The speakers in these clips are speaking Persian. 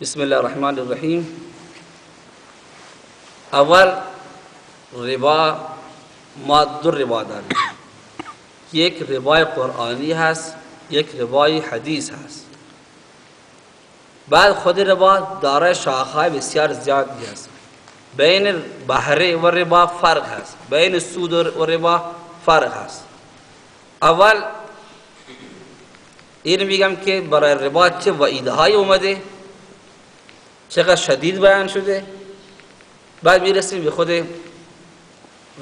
بسم الله الرحمن الرحیم اول ربا ما دو ربا داریم یک ربای قرآنی هست یک ربای حدیث هست بعد خود ربا دارای شاخهای بسیار زیادی هست بین بهره و ربا فرق هست بین سود و ربا فرق هست اول این میگم که برای ربا چه وعیدهای اومده چقدر شدید بیان شده؟ بعد می‌رسیم به خود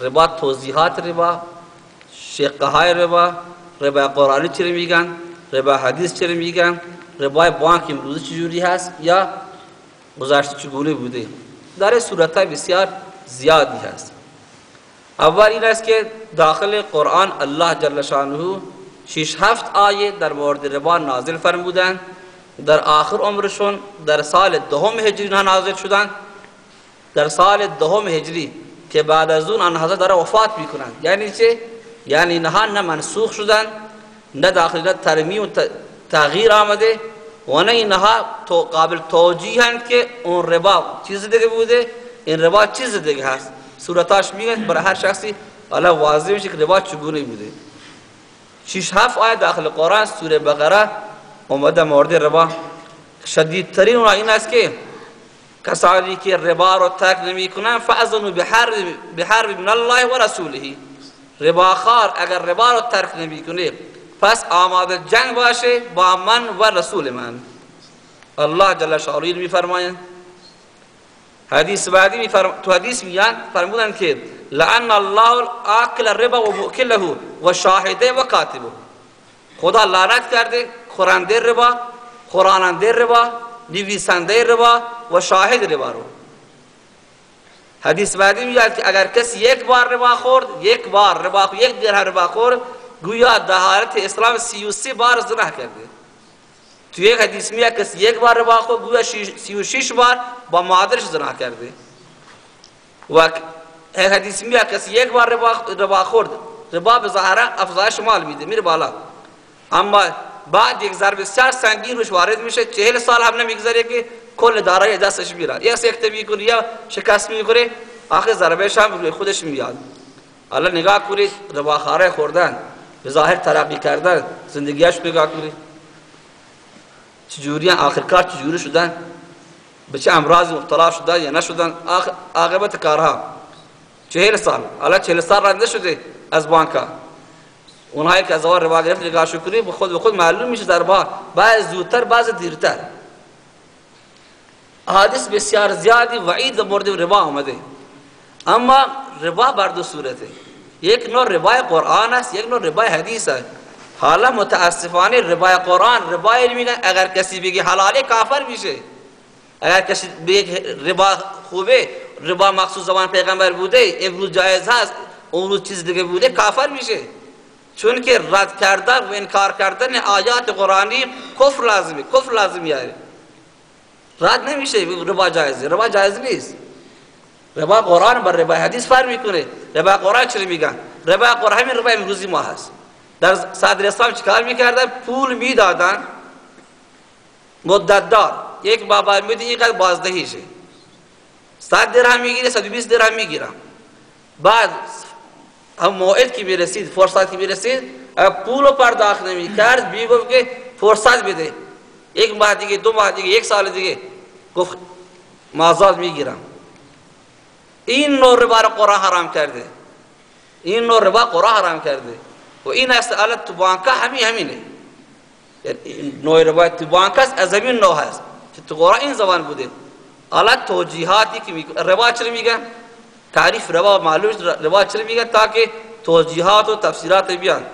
ربا توضیحات ربا شقه های ربا ربا قرآنی چرا میگن؟ ربا حدیث چرا میگن؟ ربای بانک امروزی چجوری هست؟ یا گذشته چگونه بوده؟ در صورت بسیار زیادی هست. اول این است که داخل قرآن الله جل شانه شش هفت آیه در مورد ربا نازل فرمودند در آخر عمرشون در سال دهم هجری نازل شدند در سال دهم هجری که بعد از اون آن حضرت داره وفات می‌کنند یعنی چه یعنی نها نه منسوخ شدن نه داخل ترمیم و تغییر آمده و نه اینها تو قابل توجیه هند که اون ربا چیز دیگه بوده. این ربا چیز دیگه هست. صورتاش میگن برای هر شخصی حالا واضح میشه که ربا چگونه بوده. شش هفت آیه داخل قرآن سوره بقره اومده مورد ربا شدیدترین اون این است که کسانی که ربا رو ترک نمی کنن فاذنوا بحرب بحرب من الله و رسوله ربا خار اگر ربا رو ترک نمی کنه پس آماده جنگ باشه با من و رسول من. الله جل شانه می حدیث بعدی می فرم... تو حدیث میان فرمودن که لعن الله آکل الربا و مؤکله و شاهده و کاتبه خدا لعنت کرده خورنده ربا خوراننده ربا نویسنده ربا و شاهد ربا رو حدیث بعدی میاد که اگر کسی یک بار ربا خورد یک بار ربا خورد یک درهم ربا خورد گویا در حالت اسلام سی و سی بار زنا کرده تو یک حدیث میاد کسی یک بار ربا خورد گویا سی و شش بار با مادرش زنا کرده و حدیث میاد کسی یک بار ربا خورد ربا به ظاهرا افزایش مال میده میره بالا اما بعد یک ضرب بسیار سنگین روش وارد میشه. چهل سال هم نمیگذره که کل دارایی دستش میره یا سکته می‌کنه یا شکست می‌کنه آخر ضربهش هم روی خودش میاد. حالا نگاه کنید رباخاره خوردن به ظاهر ترقی کردن زندگیش نگاه کنید. چجوری آخر کار چجوری شدن؟ به چه امراض مبتلا شدن یا نشدن؟ عاقبت کارها. چهل سال. حالا چهل سال رنده شده از بانکا اونهایی که از اول ربا گرفت نگاه شکری خود به خود معلوم میشه در با بعض زودتر بعض دیرتر. حادث بسیار زیادی وعید مورد ربا آمده. اما ربا بر دو صورته. یک نوع ربای قرآن است یک نوع ربای حدیث است. حالا متاسفانه ربای قرآن ربای میگن اگر کسی بگه حلاله کافر میشه. اگر کسی بگه ربا خوبه ربا مخصوص زبان پیغمبر بوده امروز جایز هست اون روز چیز دیگه بوده کافر میشه. چون که رد کردن و انکار کردن آیات قرآنی کفر لازمه کفر لازم یاره رد نمیشه ربا جایزه ربا جایز نیست. ربا قرآن بر ربا حدیث فرق می‌کنه. ربا قرآن چرا میگن؟ ربا قرآن همین ربا امروزی ما هست. در صدر اسلام چیکار می‌کردن؟ پول می‌دادن. مدت دار یک بابا میده اینقدر بازدهیشه. صد درهم می‌گیره 120 درهم می‌گیرم بعد هم موعد که می‌رسید فرصت که می‌رسید پول رو پرداخت نمی کرد بی گفت که فرصت بده یک ماه دیگه دو ماه دیگه یک سال دیگه گفت مازاد می‌گیرم این نوع ربا قرآن حرام کرده این نوع ربا قرآن حرام کرده و این است الان تو بانکا همین همینه یعنی نوع ربا تو بانک است از همین نوع هست تو قرآن این زبان بوده الان توجیهاتی که ربا چرا میگن تعریف ربا معلوم ربا چرا میگن تاکه توجیهات و تفسیرات بیان.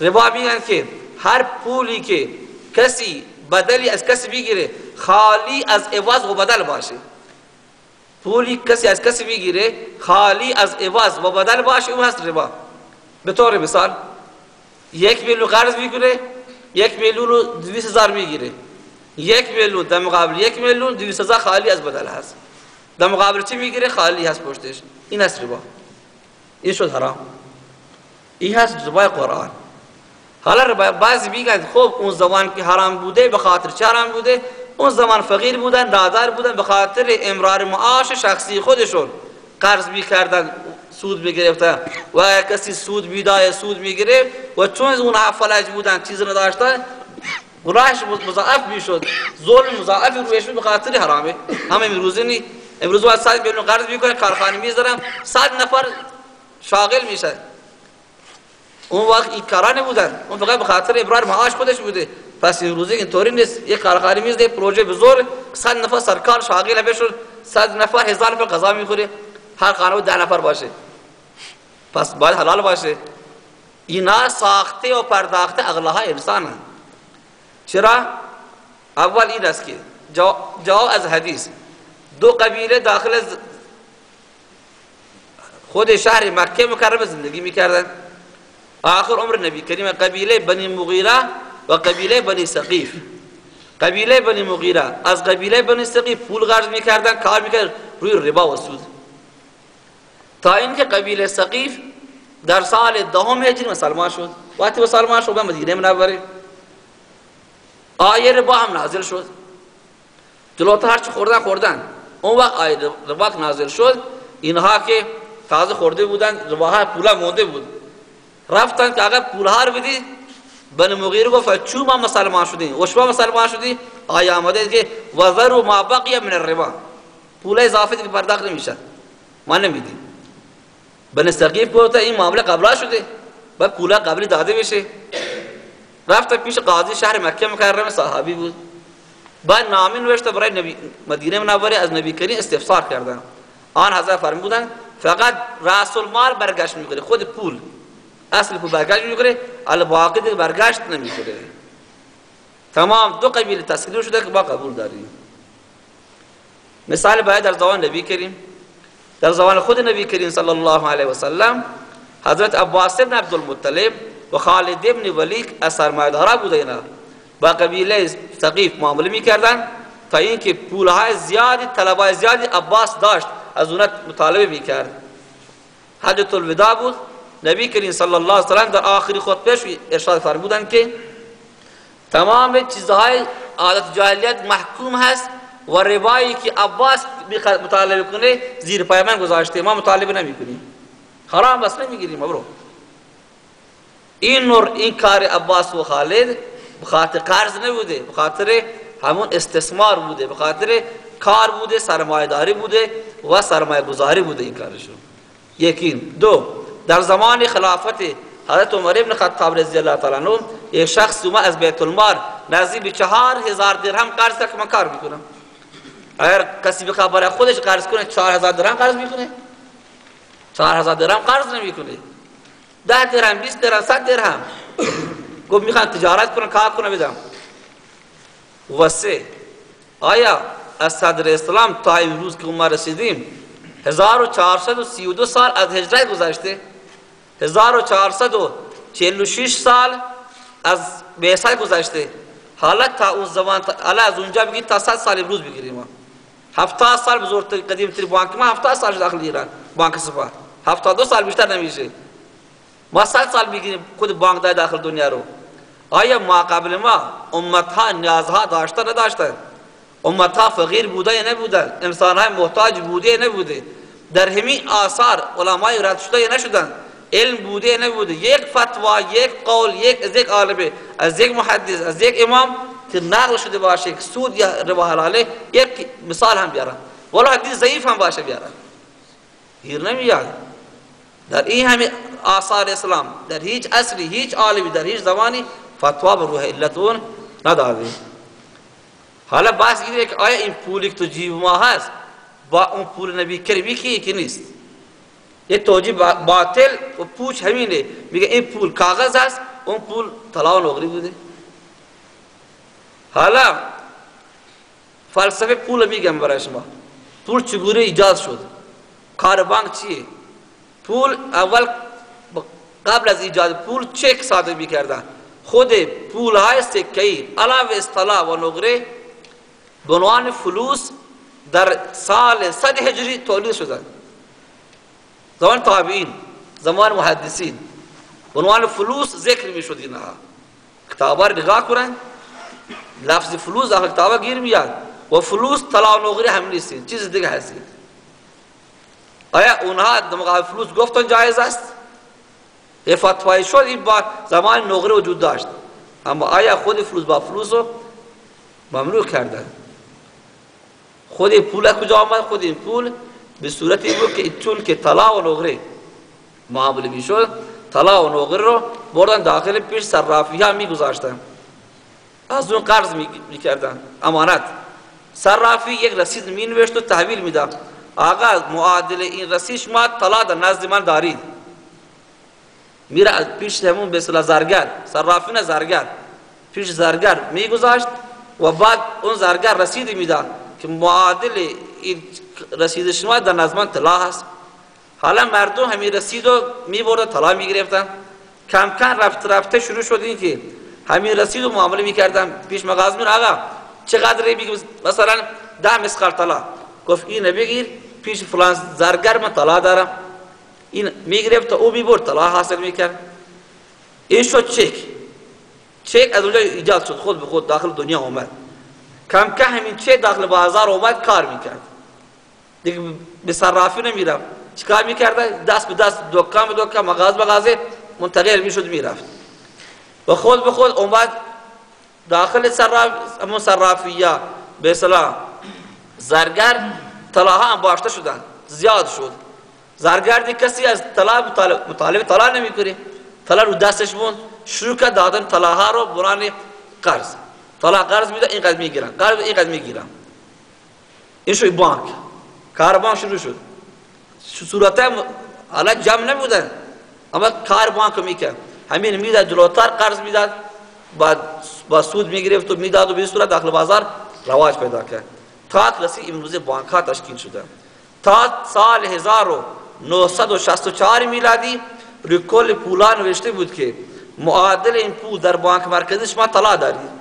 ربا میگن که هر پولی که کسی بدلی از کسی بگیره خالی از عوض و بدل باشه. پولی کسی از کسی بگیره خالی از عوض و بدل باشه اون هست ربا به مثال یک میلیون قرض می‌کنه یک میلیون رو دویست هزار می‌گیره. یک میلیون در مقابل یک میلیون دویست هزار خالی از بدل هست. در مقابل چی می‌گیره؟ خالی هست پشتش. این هست ربا. این شد حرام. این هست ربای قرآن. حالا ربا بعضی میگن خب اون زبان که حرام بوده به خاطر چه حرام بوده؟ اون زمان فقیر بودن نادر بودن به خاطر امرار معاش شخصی خودشون. قرض می‌کردن سود می‌گرفتن. و کسی سود میدای سود می‌گرفت. و چون اونها فلج بودن چیز نداشتن گناهش مضاعف می‌شد. ظلم مضاعف رویش به خاطر حرامه. همه امروزه نی امروز وقت صد میلیون قرض می‌کنه کارخانه می‌ذارم صد نفر شاغل میشه اون وقت این کارا نبودن. اون فقط به خاطر ابرار معاش خودش بوده. پس امروزه اینطوری نیست. یک کارخانه می‌زده پروژه بزرگ صد نفر سرکار شاغل بشون صد نفر هزار نفر قضا می‌خوره. هر خانه ده نفر باشه. پس باید حلال باشه. اینا ساخته و پرداخته اغلاهای انسان چرا؟ اول این است که جواب از حدیث. دو قبیله داخل خود شهر مکه مکرمه زندگی می‌کردن. آخر عمر نبی کریم قبیله بنی مغیره و قبیله بنی سقیف قبیله بنی مغیره از قبیله بنی سقیف پول قرض می‌کردن کار می‌کرد روی ربا و سود. تا اینکه قبیله سقیف در سال دهم هجری مسلمان شد. وقتی مسلمان شد به مدینه منوره. آیه ربا هم نازل شد. جلوتر هرچی خوردن خوردن. اون وقت آیه ربا نازل شد اینها که تازه خورده بودن رباها پولا مونده بود. رفتن که اگر پولها رو بدی بن مغیر گفت چون ما مسلمان شدیم؟ و شما مسلمان شدی آیه آمده که وذر ما بقی من الربا. پول اضافه که پرداخت نمیشه ما نمیدیم. بن سقیف گفت این معامله قبلا شده. بعد پولا قبلی داده بشه. رفت پیش قاضی شهر مکه مکرمه صحابی بود. بعد نامی نوشته برای نبی مدینه منوره از نبی کریم استفسار کردن. آن حضرت فرمودن فقط راس المال برگشت می‌کنه خود پول. اصل پول برگشت می‌کنه الباقی دیگه برگشت نمی‌کنه تمام دو قبیل تسکیل شده که با قبول داریم. مثال باید در زمان نبی کریم. در زمان خود نبی کریم صلی الله علیه و سلم حضرت عباس بن عبدالمطلب و خالد ابن ولید از سرمایه‌دارا بوده اینا با قبیله ثقیف معامله می‌کردن تا اینکه پولهای زیادی طلبای زیادی عباس داشت. از اونها مطالبه می‌کرد. حجت الوداع بود. نبی کریم صلی الله علیه وسلم در آخری خطبهش ارشاد فرمودن که تمام چیزهای عادت جاهلیت محکوم هست و ربایی که عباس مطالبه کنه زیر پای من گذاشته. ما مطالبه نمی‌کنیم. حرام بس نمی‌گیریم برو این نور این کار عباس و خالد بخاطر قرض نبوده بخاطر همون استثمار بوده بخاطر کار بوده سرمایه بوده و سرمایه گذاری بوده این کارشون یکین دو در زمان خلافت حضرت عمر ابن خطاب رضی الله تعالی عنہ یک شخص اومد از بیت المال نزدیک به چهار هزار درهم قرض که من کار می‌کنم. اگر کسی بخواد خودش قرض کنه چهار هزار درهم قرض می‌کنه. چهار هزار درهم قرض نمی‌کنه. ده درهم بیست درهم صد درهم. گفت می‌خوان تجارت کنن کار کنن بدم و سه آیا از صدر اسلام تا امروز که ما رسیدیم 1432 سال از هجرت گذشته؟ 1446 سال از بیسای گذشته. حالا تا اون زمان حالا از اونجا بگید تا 100 سال امروز بگیریم ما. 70 سال بزرگتر قدیم تری بانک ما 70 سال داخل ایران بانک سپاه 72 سال بیشتر نمیشه. ما 100 سال بگیریم خود بانک داخل دنیا رو. آیا ما قبل ما امت ها نیازها داشته نداشتن امت ها فقیر بوده یا نبودن انسان های محتاج بوده یا نبوده؟ در همین آثار علمای رد شده یا نشدن علم بوده یا نبوده؟ یک فتوا یک قول یک از یک عالم از یک محدث از یک امام که نقل شده باشه که سود یا ربا حلاله یک مثال هم بیارن ولی حدیث ضعیف هم باشه بیارن گیر نمیاد. در این همه آثار اسلام در هیچ اصلی هیچ عالمی در هیچ زمانی فتوا به روح علتون نداده حالا بحث اینه که آیا این پولی که تو جیب ما هست با اون پول نبی کریمی کی که نیست. یه توجیه باطل و پوچ همینه. میگه این پول کاغذ هست اون پول طلا و نقری بوده. حالا فلسفه پول میگم برای شما. پول چگونه ایجاد شد؟ کار بانک چیه؟ پول اول قبل از ایجاد پول چک صادر می‌کردن. خود پول های علاوه از طلا و نقره به عنوان فلوس در سال صد هجری تولید شدن. زمان تابعین زمان محدثین به عنوان فلوس ذکر می شد اینها کتابا رو نگاه کنن لفظ فلوس داخل کتابه گیر میاد و فلوس طلا و نقره هم نیست چیز دیگه هستی آیا اونها در فلوس گفتن جایز است؟ فتوای شد این با زمان نقره وجود داشت. اما آیا خود فلوس با فلوس رو ممنوع کردن؟ خود پول کجا آمد؟ خود این پول به صورتی بود که چون که طلا و نقره معامله می‌شد طلا و نقره رو بردن داخل پیش صرافی ها میگذاشتن از اون قرض می‌کردن امانت. صرافی یک رسید می نوشت و تحویل می‌داد آقا معادل این رسید شما طلا در نزد من دارید. میره از پیش همون به اصطلاح زرگر صرافی نه زرگر. پیش زرگر میگذاشت و بعد اون زرگر رسید می‌داد که معادل این رسید شما در من طلا هست. حالا مردم همین رسید رو می‌برد طلا می‌گرفتن. کم کم رفت رفته شروع شد این که همین رسید رو معامله می‌کردن. پیش مغازه میره آقا چقدر بگیم مثلا ده مسخال طلا. گفت این بگیر پیش فلان زرگر من طلا دارم. این می‌گرفت او می‌برد طلا حاصل می‌کرد. این شد چک. چک از اونجا ایجاد شد خود به خود داخل دنیا اومد. کم کم همین چک داخل بازار اومد کار می‌کرد. دیگه به صرافی نمی‌رفت. چیکار می‌کرد؟ دست به دست دکان به دکان مغازه مغازه منتقل می‌شد می‌رفت. و خود به خود اومد داخل صراف همون صرافیه به اصطلاح زرگر طلاها انباشته شدن. زیاد شد. زرگر دی کسی از طلا مطالب طلا نمی‌کنه طلا رو دستش بود شروع کرد دادن طلاها رو بران قرض. طلا قرض میده این می‌گیرن قرض این قدر می‌گیرن این شوی بانک. کار بانک شروع شد. صورت حالا جمع نبودن. اما کار بانک می‌کرد. همین می‌داد جلوتر قرض می‌داد. بعد با سود می‌گرفت و می‌داد و به صورت داخل بازار رواج پیدا کرد. تا رسی امروز بانک ها تشکیل شده. تا سال 1964 میلادی روی کل پولا نوشته بود که معادل این پول در بانک مرکزی شما طلا دارید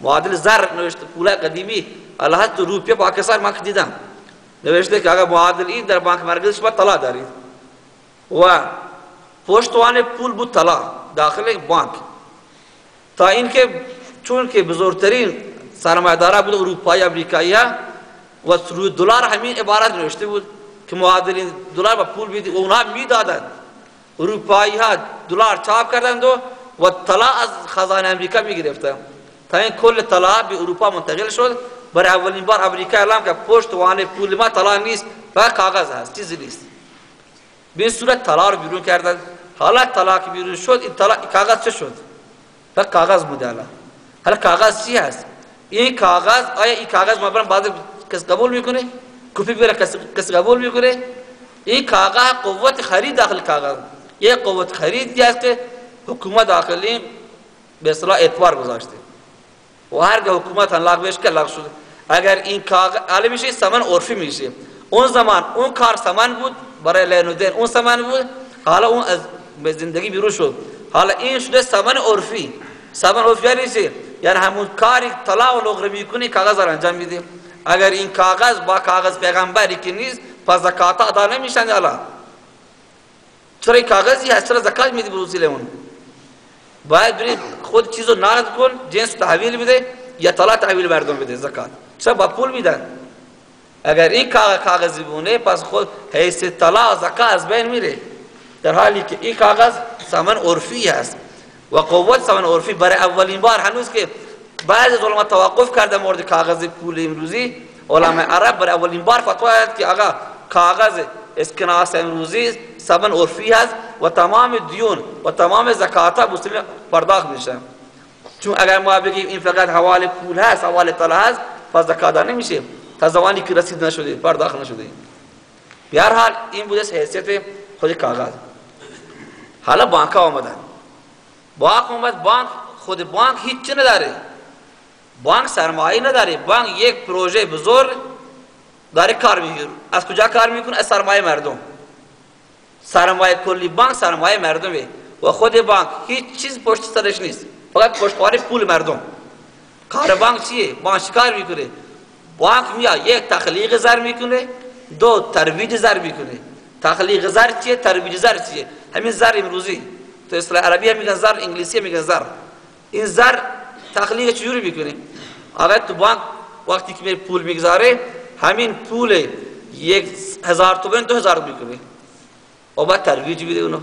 معادل زر نوشته پول قدیمی. الله تو روپیه پاکستان من دیدم نوشته که اگر معادل این در بانک مرکزی شما طلا دارید و پشتوانه پول بود طلا داخل بانک. تا اینکه چون که بزرگترین سرمایه‌دارا بود اروپایی امریکایی ها و روی دلار همین عبارت نوشته بود. که معادل دلار با پول بیدی اونها می‌دادند اروپایی ها دلار چاپ کردند و و طلا از خزانه امریکا می‌گرفتند تا این کل طلا به اروپا منتقل شد برای اولین بار امریکا اعلام که پشت وانه پول ما طلا نیست فقط کاغذ هست چیزی نیست به صورت طلا رو بیرون کردن حالا طلا که بیرون شد این طلا کاغذ چه شد فقط کاغذ بوده حالا کاغذ چی هست این کاغذ آیا این کاغذ ما بعد کس قبول می‌کنه کپی بره کس قبول می‌کنه. این کاغذ قوت خرید داخل کاغذ. یه قوت خرید است که حکومت داخلی به اصطلاح اعتبار گذاشته. و هر که حکومت لغو بشه لغو شده. اگر این کاغذ علی میشه سمن عرفی میشه. اون زمان اون کار سمن بود برای لینودین اون سمن بود. حالا اون از زندگی بیرون شد. حالا این شده سمن عرفی. سمن عرفی یعنی یعنی همون کاری طلا و نقره می‌کنی کاغذ را انجام میده اگر این کاغذ با کاغذ پیغمبری که نیست پس زکات ادا نمیشن حالا چرا کاغذی هست؟ چرا زکات میدی وسیله اون؟ باید برید خود چیزو نقد کن جنس تحویل بده یا طلا تحویل مردم بده زکات. چرا با پول میدن؟ اگر این کاغذی بونه پس خود حیث طلا زکات از بین میره. در حالی که این کاغذ سمن عرفی هست. و قوت سمن عرفی برای اولین بار هنوز که بعض از علما توقف کرده مورد کاغذ پول امروزی علما عرب برای اولین بار فتوا داد که آقا کاغذ اسکناس امروزی سمن عرفی هست و تمام دیون و تمام زکات مسلم پرداخت میشه. چون اگر ما بگیم این فقط حوال پول هست حوال طلا هست پس زکات نمیشه تا زمانی که رسید نشده پرداخت نشده به هر حال این بوده حیثیت خود کاغذ. حالا بانک آمدن. بانک اومد بانک خود بانک هیچ نداره. بانک سرمایه نداره بانک یک پروژه بزرگ داره کار می‌کنه از کجا کار می‌کنه از سرمایه مردم سرمایه کلی بانک سرمایه مردمه و خود بانک هیچ چیز پشت سرش نیست فقط پشتوانه پول مردم کار بانک چیه بانک کار می‌کنه بانک میاد یک تخلیق زر می‌کنه دو ترویج زر می‌کنه تخلیق زر چیه ترویج زر چیه همین زر امروزی تو اصطلاح عربی هم میگن زر انگلیسی هم میگن زر این زر تخلیق چجوری می‌کنه. آقا تو بانک وقتی که میره پول می‌گذاره همین پول یک هزار تومن دو هزار می‌کنه. و بعد ترویج میده اونو.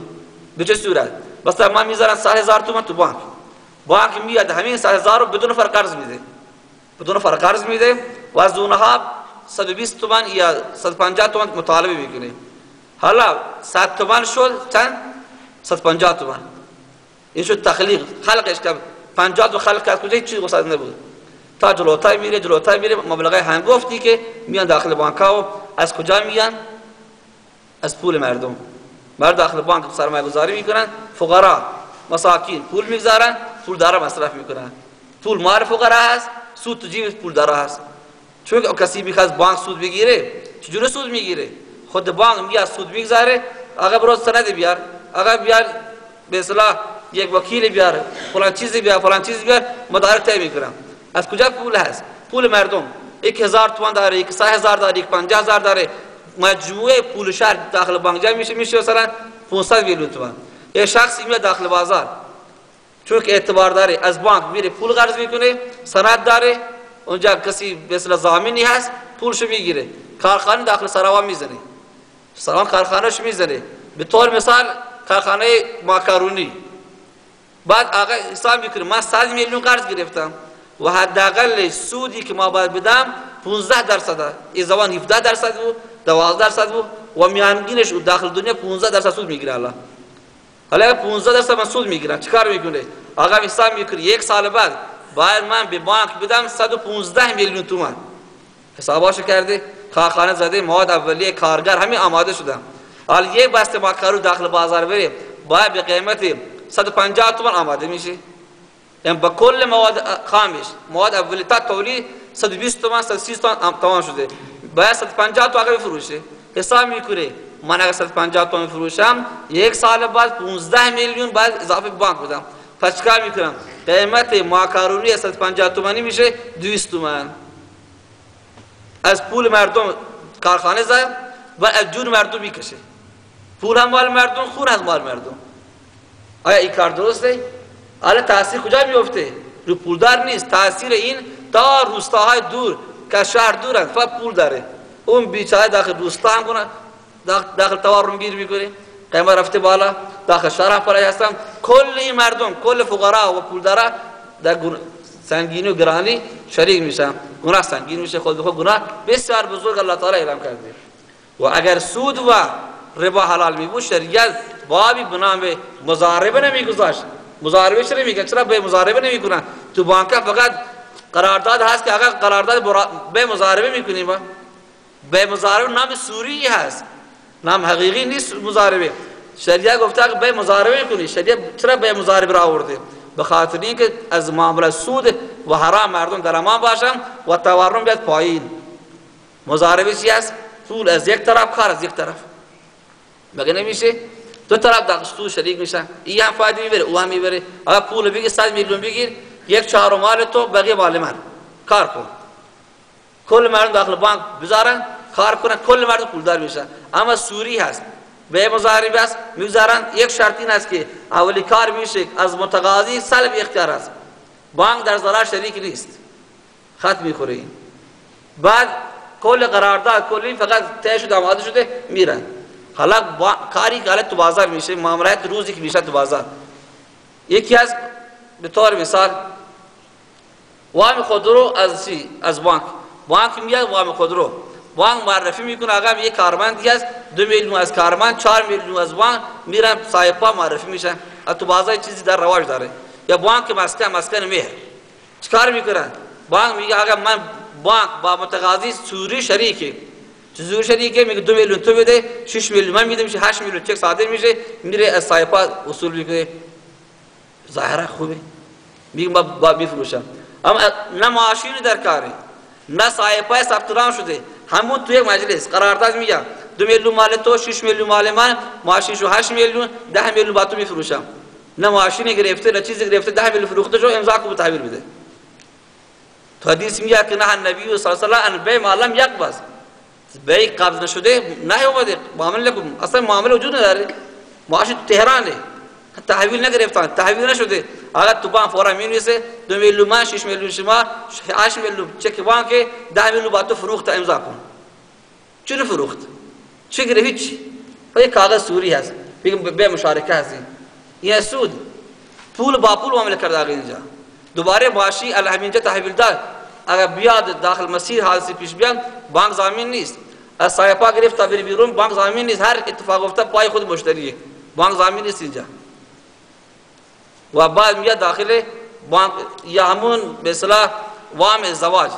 به چه صورت؟ بس ما می‌ذارن سه هزار تومن تو بانک. بانک میاد همین سه هزار رو بدون فرق قرض میده. بدون فرق قرض میده و از اونها 120 تومن یا 150 تومن مطالبه می‌کنه. حالا 100 تومن شد چند؟ 150 تومن این شد تخلیق. خلقش که 50 تو خلق کرد. کجا چیزی وسط نبود. تا جلوتر میره جلوتر میره. مبلغ هنگفتی که میان داخل بانک و از کجا میان؟ از پول مردم. مرد داخل بانک سرمایه گذاری می‌کنن. فقرا مساکین پول می‌گذارن پول دارا مصرف می‌کنن. پول مار فقرا هست سود تو جیب پول دارا هست. چون کسی می‌خواد بانک سود بگیره چجوری سود می‌گیره؟ خود بانک میاد سود می‌گذاره آقا برو سند بیار. آقا بیار به اصطلاح یک وکیل بیار فلان چیزی بیار فلان چیزی بیار مدارک طی می‌کنم. از کجا پول هست؟ پول مردم. یک هزار تومان داره یک سه هزار داره یک پنجاه هزار داره. مجموعه پول شهر داخل بانک جمع میشه میشه مثلا 500 میلیون تومان. یه شخصی میاد داخل بازار. چون که اعتبار داره از بانک میره پول قرض می‌کنه سند داره. اونجا کسی مثل زامینی هست پولشو می‌گیره. کارخانه داخل سراوان می‌زنه. سراوان کارخانهش می‌زنه. به طور مثال کارخانه ماکارونی. بعد آقا حساب می‌کنه من 100 میلیون قرض گرفتم و حداقل سودی که ما باید بدم 15 درصد این زمان 17 درصد بود 12 درصد بود و میانگینش داخل دنیا 15 درصد سود می‌گیره الله حالا 15 درصد من سود می‌گیرم چیکار می‌کنه؟ آقا حساب می‌کنه یک سال بعد باید من به بانک بدم 115 میلیون تومان. حساباشو کرده کارخانه زده مواد اولیه کارگر همین آماده شدن حالا یک بسته ماکارو داخل بازار بره باید به قیمت 150 تومان آماده میشه یعنی با کل مواد خامش مواد اولی تا تولید 120 تومان 130 تومان تمام شده. باید 150 تومان بفروشه حساب می‌کنه من اگر 150 تومان فروشم یک سال بعد 15 میلیون بعد اضافه بانک بدم. پس چیکار می‌کنم؟ قیمت ماکارونی 150 تومانی میشه 200 تومان. از پول مردم کارخانه زد و از جون مردم می‌کشه. پول هم مال مردم خون از مال مردم. آیا این کار درسته؟ حالا تاثیر کجا میفته؟ رو پولدار نیست. تاثیر این تا روستاهای دور که شهر دورن فقط پول داره. اون بیچاره داخل روستا هم کنه داخل تورم گیر می‌کنه. قیمت رفته بالا. داخل شهر پرای هستن. کل این مردم کل فقرا و پولدارا در سنگینی و گرانی شریک میشن. گناه سنگین میشه. خود به خود گناه بسیار بزرگ الله تعالی اعلام کرده. و اگر سود و ربا حلال می بود شریعت بابی به نام مزاربه نمیگذاشت مزاربه چرا میگن چرا به مزاربه نمی‌کنن تو بانک فقط قرارداد هست که اگر قرارداد به مزاربه می‌کنیم به مزاربه نام سوری هست. نام حقیقی نیست مزاربه شریعت گفته که به مزاربه می‌کنی شریعت چرا به مزاربه را آورده؟ به خاطر اینکه از معامله سود و حرام مردم در امان باشن و تورم بیاد پایین. مزاربه چی است پول از یک طرف کار از یک طرف. مگه نمیشه؟ دو طرف در شریک میشن. این هم فایده می‌بره او هم می‌بره. اگر پول بگیر 100 میلیون بگیر. یک چهارم مال تو بقیه مال من. کار کن. کل مردم داخل بانک بذارن کار کنن کل مردم پولدار میشن. اما سوری هست. به مضارب است می‌گذارن. یک شرط این است که اولی کار میشه از متقاضی سلب اختیار است. بانک در ضرر شریک نیست. خط می‌خوره این بعد کل قرارداد کل این فقط شده آماده شده میرن. حالا کاری که تو بازار میشه معاملات روزی که میشه تو بازار یکی از به طور مثال وام خودرو از چی؟ از بانک. بانک میاد وام خودرو. بانک معرفی می‌کنه آقا یک کارمندی است دو میلیون از کارمند چهار میلیون از بانک میرن صاحبا معرفی میشن. تو بازار چیزی در رواج داره. یا بانک مسکن مسکن مهر. چیکار می‌کنن؟ بانک میگه آقا من بانک با متقاضی سوری شریکه. چه شریکه میگه دو میلیون تو بده 6 میلیون من میدم میشه 8 میلیون چک صادر میشه میره از صاحبا اصول می‌کنه ظاهرا خوبه میگه با میفروشم اما نه معاشی در کاری نه صاحبای ثبت شده همون توی مجلس قرارداد میگم دو میلیون مال تو 6 میلیون مال من ماشینشو 8 میلیون 10 میلیون با تو میفروشم نه ماشین گرفته نه چیزی گرفته 10 میلیون فروخته شو امضا کو تحویل بده تو حدیث میگه که نه نبی صلی الله علیه و آله ان معلم یقبض بیع قبض نشده نه اومده معامله کن اصلا معامله وجود نداره تو تهرانه تحویل نگرفتن تحویل نشده اگر تو بانک فورا می نویسه دو میلیون من شش میلیون شما هشت میلیون چک بانک ده میلیون با تو فروخت امضا کن۔ چون فروخت؟ چه گره هیچ یه کاغذ سوری هست بگم به مشارکه هستی این سود۔ پول با پول معامله کرده اینجا دوباره باشی همینجا تحویل داد اگر بیاد داخل مسیر حادثه پیش بیاد بانک زمین نیست۔ از سایپا گرفت تا بیرون بانک زمین نیست هر اتفاق افتاد پای خود مشتریه بانک زمین نیست اینجا و بعد میاد داخل بانک یا همون به اصطلاح وام ازدواج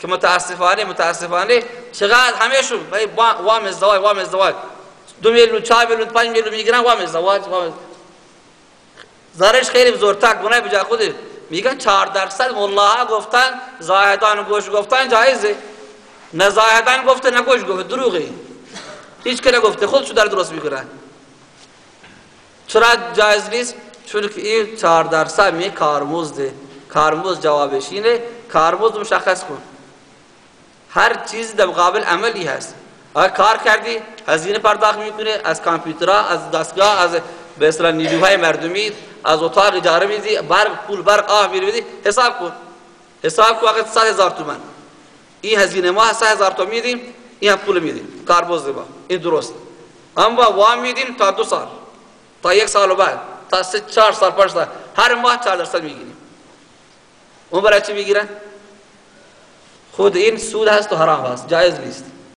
که متاسفانه متاسفانه چقدر همیشون وام ازدواج وام ازدواج دو میلیون چهار میلیون پنج میلیون می‌گیرن وام ازدواج وام زارش خیلی بزرگتر گناه بجا خود میگن چهار درصد والله گفتن زاهدان گوش گفتن جایزه نه زاهدان گفته گوش گفته دروغه هیچ که نگفته خودشو در درست می‌کنن چرا جایز نیست؟ چون که این چهار درصد می کارمزده کارمزد جوابش اینه کارمزد مشخص کن. هر چیز در مقابل عملی هست. اگر کار کردی؟ هزینه پرداخت می‌کنه از کامپیوترها از دستگاه از به اصطلاح نیروهای مردمی از اتاق اجاره میدی برق پول برق آه میدی حساب کن. حساب کن اگر 100 هزار تومان این هزینه ما 100 هزار تومان میدیم این پول میدیم. کارمزد با این درست. اما وام میدیم تا دو سال تا یک سال بعد تا سه چهار سال پنج سال. هر ماه چهار درصد می‌گیریم. اون برای چی می‌گیرن؟ خود این سود هست و حرام هست جایز نیست.